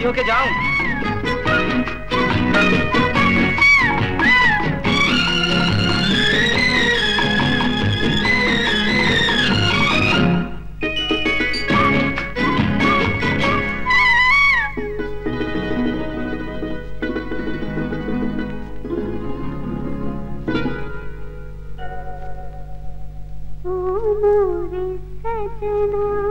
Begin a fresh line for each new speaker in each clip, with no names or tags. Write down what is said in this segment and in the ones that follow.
शादी होके जाऊँ।
सजना।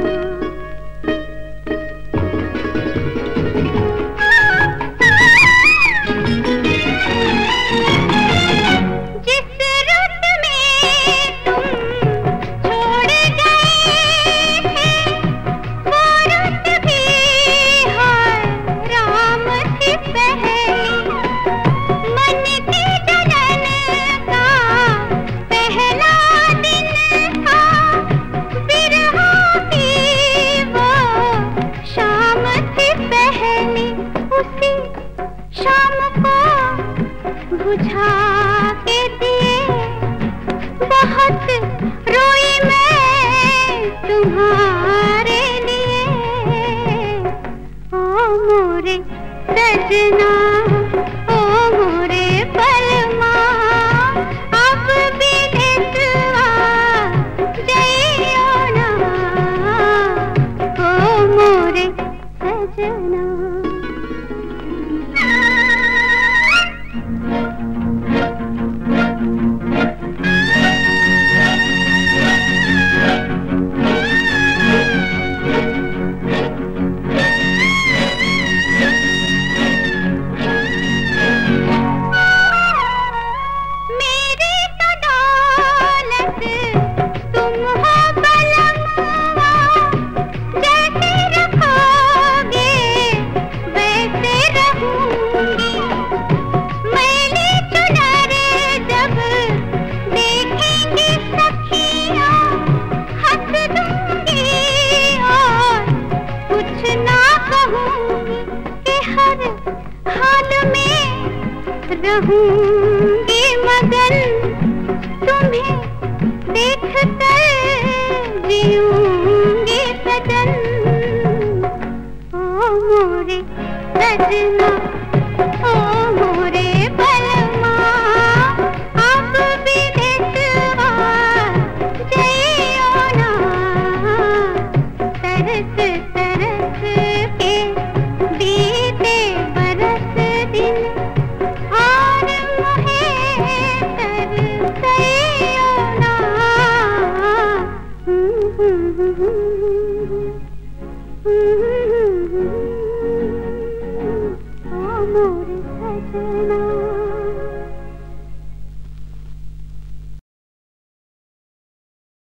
you. सजना रहूँगी मगन तुम्हें देख कर जीऊँगी ओ मोरे सजना amore sajna